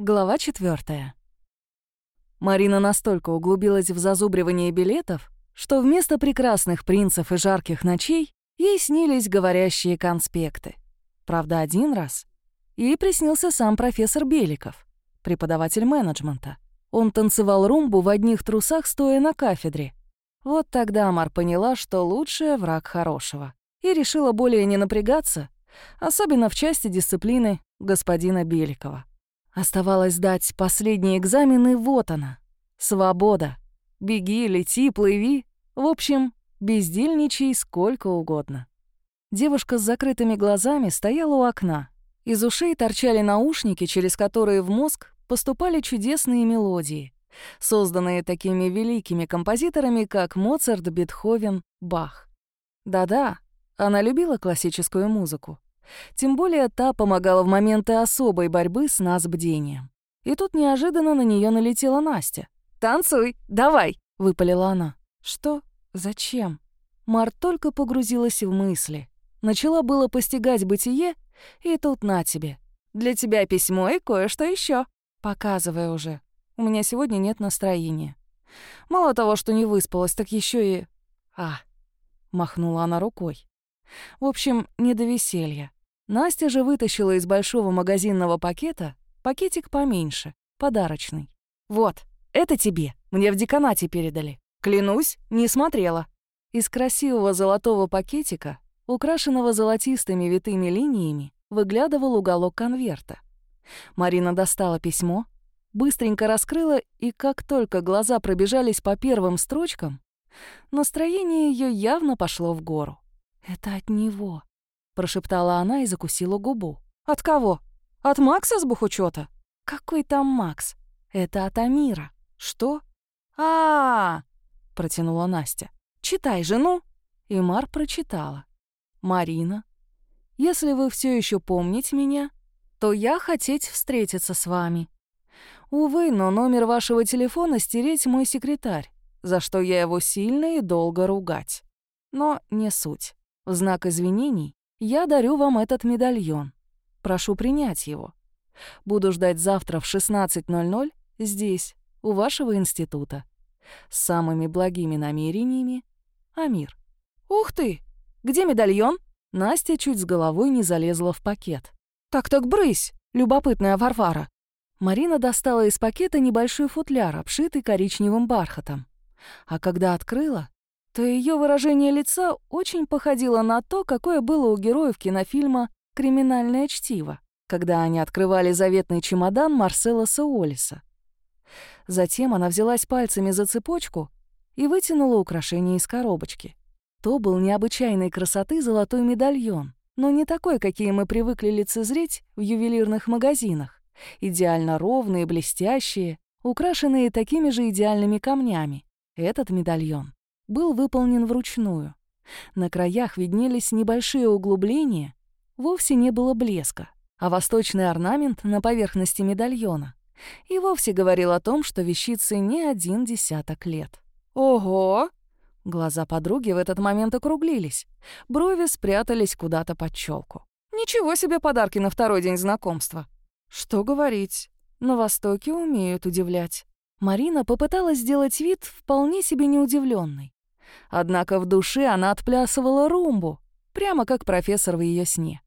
Глава четвертая. Марина настолько углубилась в зазубривание билетов, что вместо прекрасных принцев и жарких ночей ей снились говорящие конспекты. Правда, один раз. Ей приснился сам профессор Беликов, преподаватель менеджмента. Он танцевал румбу в одних трусах, стоя на кафедре. Вот тогда Мар поняла, что лучший враг хорошего. И решила более не напрягаться, особенно в части дисциплины господина Беликова. Оставалось сдать последний экзамен, и вот она. Свобода. Беги, лети, плыви. В общем, бездельничай сколько угодно. Девушка с закрытыми глазами стояла у окна. Из ушей торчали наушники, через которые в мозг поступали чудесные мелодии, созданные такими великими композиторами, как Моцарт, Бетховен, Бах. Да-да, она любила классическую музыку. Тем более та помогала в моменты особой борьбы с нас бдением. И тут неожиданно на нее налетела Настя. «Танцуй, давай!» — выпалила она. «Что? Зачем?» Мар только погрузилась в мысли. Начала было постигать бытие, и тут на тебе. Для тебя письмо и кое-что еще. Показывай уже. У меня сегодня нет настроения. Мало того, что не выспалась, так еще и... А, махнула она рукой. В общем, не до веселья. Настя же вытащила из большого магазинного пакета пакетик поменьше, подарочный. «Вот, это тебе, мне в деканате передали. Клянусь, не смотрела». Из красивого золотого пакетика, украшенного золотистыми витыми линиями, выглядывал уголок конверта. Марина достала письмо, быстренько раскрыла, и как только глаза пробежались по первым строчкам, настроение ее явно пошло в гору. «Это от него», прошептала она и закусила губу. «От кого? От Макса с бухучета? «Какой там Макс? Это от Амира. Что?» а, -а, -а протянула Настя. «Читай жену!» И Мар прочитала. «Марина, если вы все еще помните меня, то я хотеть встретиться с вами. Увы, но номер вашего телефона стереть мой секретарь, за что я его сильно и долго ругать. Но не суть. В знак извинений я дарю вам этот медальон. Прошу принять его. Буду ждать завтра в 16.00 здесь, у вашего института. С самыми благими намерениями. Амир. Ух ты! Где медальон? Настя чуть с головой не залезла в пакет. Так-так брысь, любопытная Варвара. Марина достала из пакета небольшой футляр, обшитый коричневым бархатом. А когда открыла, то ее выражение лица очень походило на то, какое было у героев кинофильма «Криминальное чтиво», когда они открывали заветный чемодан Марсела Саолиса. Затем она взялась пальцами за цепочку и вытянула украшение из коробочки. То был необычайной красоты золотой медальон, но не такой, какие мы привыкли лицезреть в ювелирных магазинах. Идеально ровные, блестящие, украшенные такими же идеальными камнями. Этот медальон был выполнен вручную. На краях виднелись небольшие углубления, вовсе не было блеска, а восточный орнамент на поверхности медальона и вовсе говорил о том, что вещице не один десяток лет. «Ого!» Глаза подруги в этот момент округлились, брови спрятались куда-то под челку. «Ничего себе подарки на второй день знакомства!» «Что говорить, на Востоке умеют удивлять». Марина попыталась сделать вид вполне себе неудивленный. Однако в душе она отплясывала румбу, прямо как профессор в ее сне.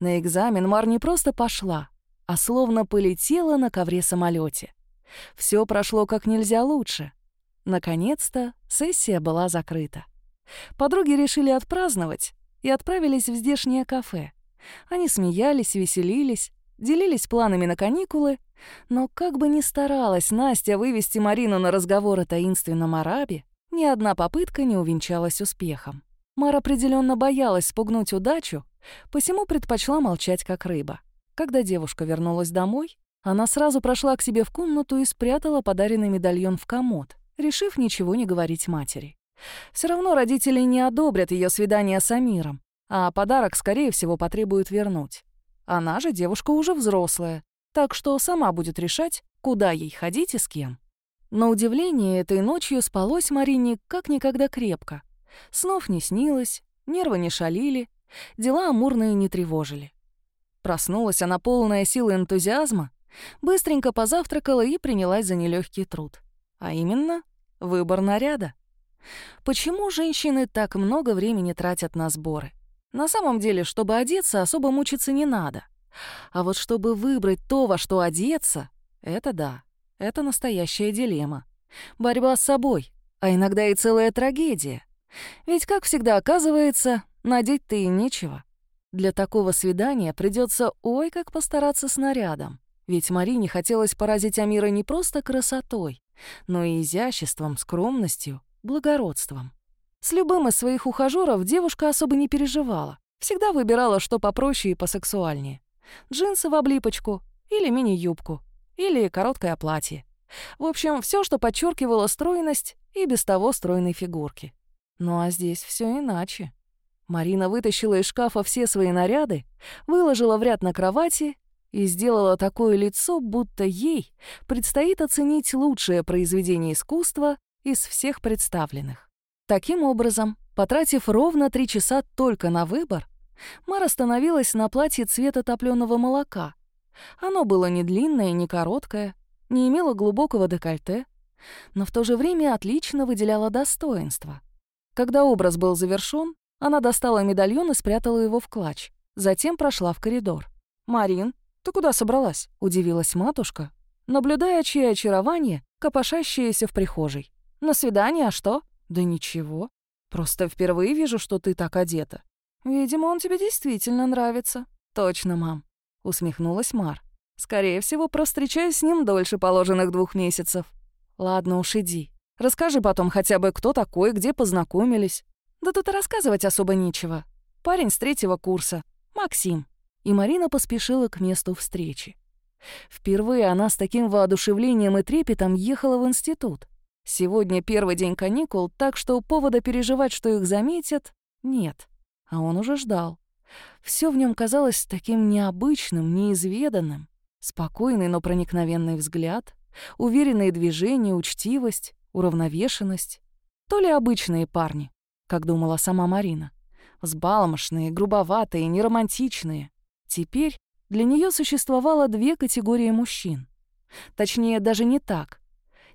На экзамен Мар не просто пошла, а словно полетела на ковре самолете. Все прошло как нельзя лучше. Наконец-то сессия была закрыта. Подруги решили отпраздновать и отправились в здешнее кафе. Они смеялись, веселились, делились планами на каникулы, но как бы ни старалась Настя вывести Марину на разговор о таинственном арабе, ни одна попытка не увенчалась успехом. Мар определенно боялась спугнуть удачу, посему предпочла молчать как рыба. Когда девушка вернулась домой, она сразу прошла к себе в комнату и спрятала подаренный медальон в комод, решив ничего не говорить матери. Все равно родители не одобрят ее свидание с Амиром, а подарок, скорее всего, потребуют вернуть. Она же девушка уже взрослая, так что сама будет решать, куда ей ходить и с кем. На удивление, этой ночью спалось Марине как никогда крепко. Снов не снилось, нервы не шалили, дела амурные не тревожили. Проснулась она полная силы энтузиазма Быстренько позавтракала и принялась за нелегкий труд. А именно, выбор наряда. Почему женщины так много времени тратят на сборы? На самом деле, чтобы одеться, особо мучиться не надо. А вот чтобы выбрать то, во что одеться, это да, это настоящая дилемма. Борьба с собой, а иногда и целая трагедия. Ведь, как всегда оказывается, надеть-то и нечего. Для такого свидания придется ой как постараться с нарядом. Ведь Марине хотелось поразить Амира не просто красотой, но и изяществом, скромностью, благородством. С любым из своих ухажёров девушка особо не переживала. Всегда выбирала, что попроще и посексуальнее. Джинсы в облипочку, или мини-юбку, или короткое платье. В общем, все, что подчеркивало стройность и без того стройной фигурки. Ну а здесь все иначе. Марина вытащила из шкафа все свои наряды, выложила в ряд на кровати и сделала такое лицо, будто ей предстоит оценить лучшее произведение искусства из всех представленных. Таким образом, потратив ровно три часа только на выбор, Мара остановилась на платье цвета топленого молока. Оно было не длинное, не короткое, не имело глубокого декольте, но в то же время отлично выделяло достоинство. Когда образ был завершён, она достала медальон и спрятала его в клатч. Затем прошла в коридор. «Марин, ты куда собралась?» — удивилась матушка, наблюдая чье очарование, копошащееся в прихожей. «На свидание, а что?» «Да ничего. Просто впервые вижу, что ты так одета. Видимо, он тебе действительно нравится». «Точно, мам», — усмехнулась Мар. «Скорее всего, провстречаюсь с ним дольше положенных двух месяцев». «Ладно уж, иди. Расскажи потом хотя бы, кто такой, где познакомились». «Да тут и рассказывать особо нечего. Парень с третьего курса. Максим». И Марина поспешила к месту встречи. Впервые она с таким воодушевлением и трепетом ехала в институт. Сегодня первый день каникул, так что повода переживать, что их заметят, нет. А он уже ждал. Все в нем казалось таким необычным, неизведанным. Спокойный, но проникновенный взгляд, уверенные движения, учтивость, уравновешенность. То ли обычные парни, как думала сама Марина. Взбалмошные, грубоватые, неромантичные. Теперь для нее существовало две категории мужчин. Точнее, даже не так.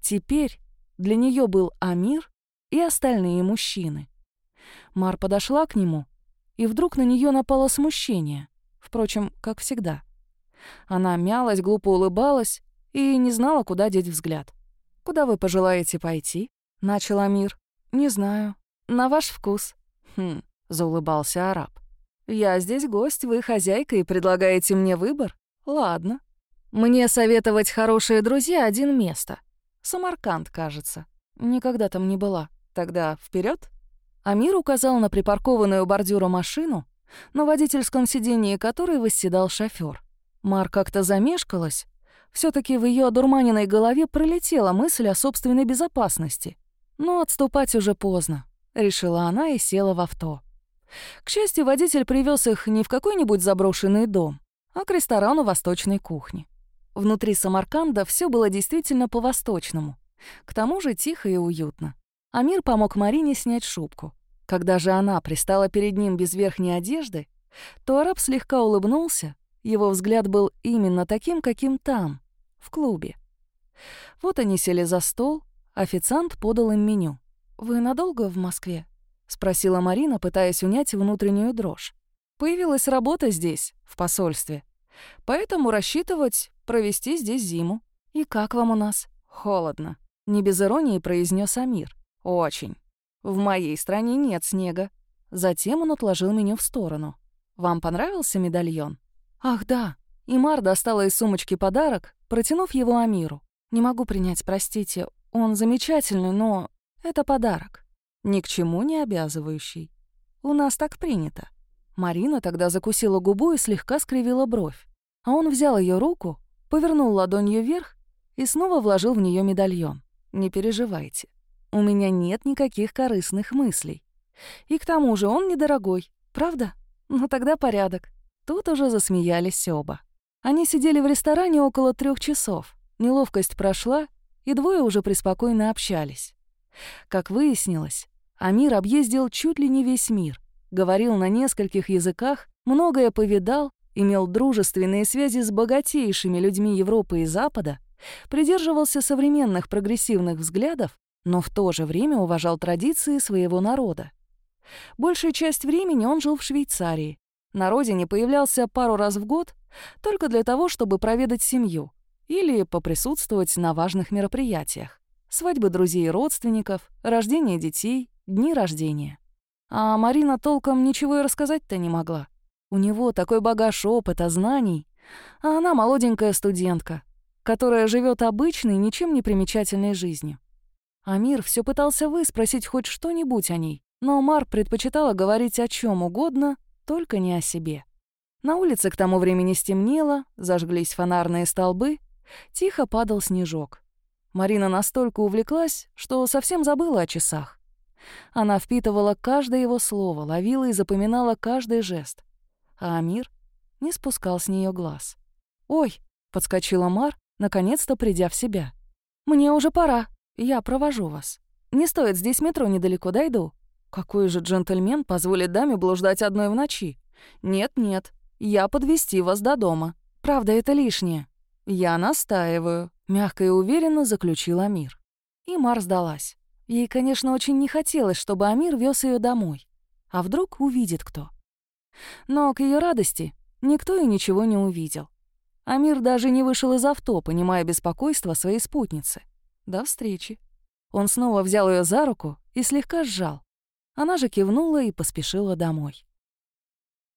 Теперь для нее был Амир и остальные мужчины. Мар подошла к нему, и вдруг на нее напало смущение. Впрочем, как всегда. Она мялась, глупо улыбалась и не знала, куда деть взгляд. «Куда вы пожелаете пойти?» — начал Амир. «Не знаю. На ваш вкус». «Хм», — заулыбался араб. «Я здесь гость, вы хозяйка и предлагаете мне выбор? Ладно. Мне советовать хорошие друзья один место. Самарканд, кажется. Никогда там не была. Тогда вперед. Амир указал на припаркованную у бордюра машину, на водительском сидении которой восседал шофёр. Мар как-то замешкалась. все таки в ее одурманенной голове пролетела мысль о собственной безопасности. Но отступать уже поздно, решила она и села в авто. К счастью, водитель привез их не в какой-нибудь заброшенный дом, а к ресторану восточной кухни. Внутри Самарканда все было действительно по-восточному. К тому же тихо и уютно. Амир помог Марине снять шубку. Когда же она пристала перед ним без верхней одежды, то араб слегка улыбнулся, его взгляд был именно таким, каким там, в клубе. Вот они сели за стол, официант подал им меню. «Вы надолго в Москве?» — спросила Марина, пытаясь унять внутреннюю дрожь. «Появилась работа здесь, в посольстве. Поэтому рассчитывать провести здесь зиму. И как вам у нас? Холодно. Не без иронии произнес Амир. Очень. В моей стране нет снега. Затем он отложил меню в сторону. Вам понравился медальон? Ах, да. Имар достала из сумочки подарок, протянув его Амиру. Не могу принять, простите. Он замечательный, но это подарок. Ни к чему не обязывающий. У нас так принято. Марина тогда закусила губу и слегка скривила бровь. А он взял ее руку, повернул ладонью вверх и снова вложил в нее медальон. «Не переживайте, у меня нет никаких корыстных мыслей. И к тому же он недорогой, правда? Ну тогда порядок». Тут уже засмеялись оба. Они сидели в ресторане около трех часов. Неловкость прошла, и двое уже преспокойно общались. Как выяснилось, Амир объездил чуть ли не весь мир, говорил на нескольких языках, многое повидал имел дружественные связи с богатейшими людьми Европы и Запада, придерживался современных прогрессивных взглядов, но в то же время уважал традиции своего народа. Большую часть времени он жил в Швейцарии. На родине появлялся пару раз в год только для того, чтобы проведать семью или поприсутствовать на важных мероприятиях. Свадьбы друзей и родственников, рождение детей, дни рождения. А Марина толком ничего и рассказать-то не могла. У него такой багаж опыта, знаний, а она молоденькая студентка, которая живет обычной, ничем не примечательной жизнью. Амир все пытался выспросить хоть что-нибудь о ней, но Мар предпочитала говорить о чем угодно, только не о себе. На улице к тому времени стемнело, зажглись фонарные столбы, тихо падал снежок. Марина настолько увлеклась, что совсем забыла о часах. Она впитывала каждое его слово, ловила и запоминала каждый жест. А Амир не спускал с нее глаз. «Ой!» — подскочила Мар, наконец-то придя в себя. «Мне уже пора. Я провожу вас. Не стоит, здесь метро недалеко, дойду». Какой же джентльмен позволит даме блуждать одной в ночи? Нет-нет, я подвести вас до дома. Правда, это лишнее. Я настаиваю, мягко и уверенно заключил Амир. И Мар сдалась. Ей, конечно, очень не хотелось, чтобы Амир вез ее домой. А вдруг увидит кто? Но к ее радости никто и ничего не увидел. Амир даже не вышел из авто, понимая беспокойство своей спутницы. До встречи. Он снова взял ее за руку и слегка сжал. Она же кивнула и поспешила домой.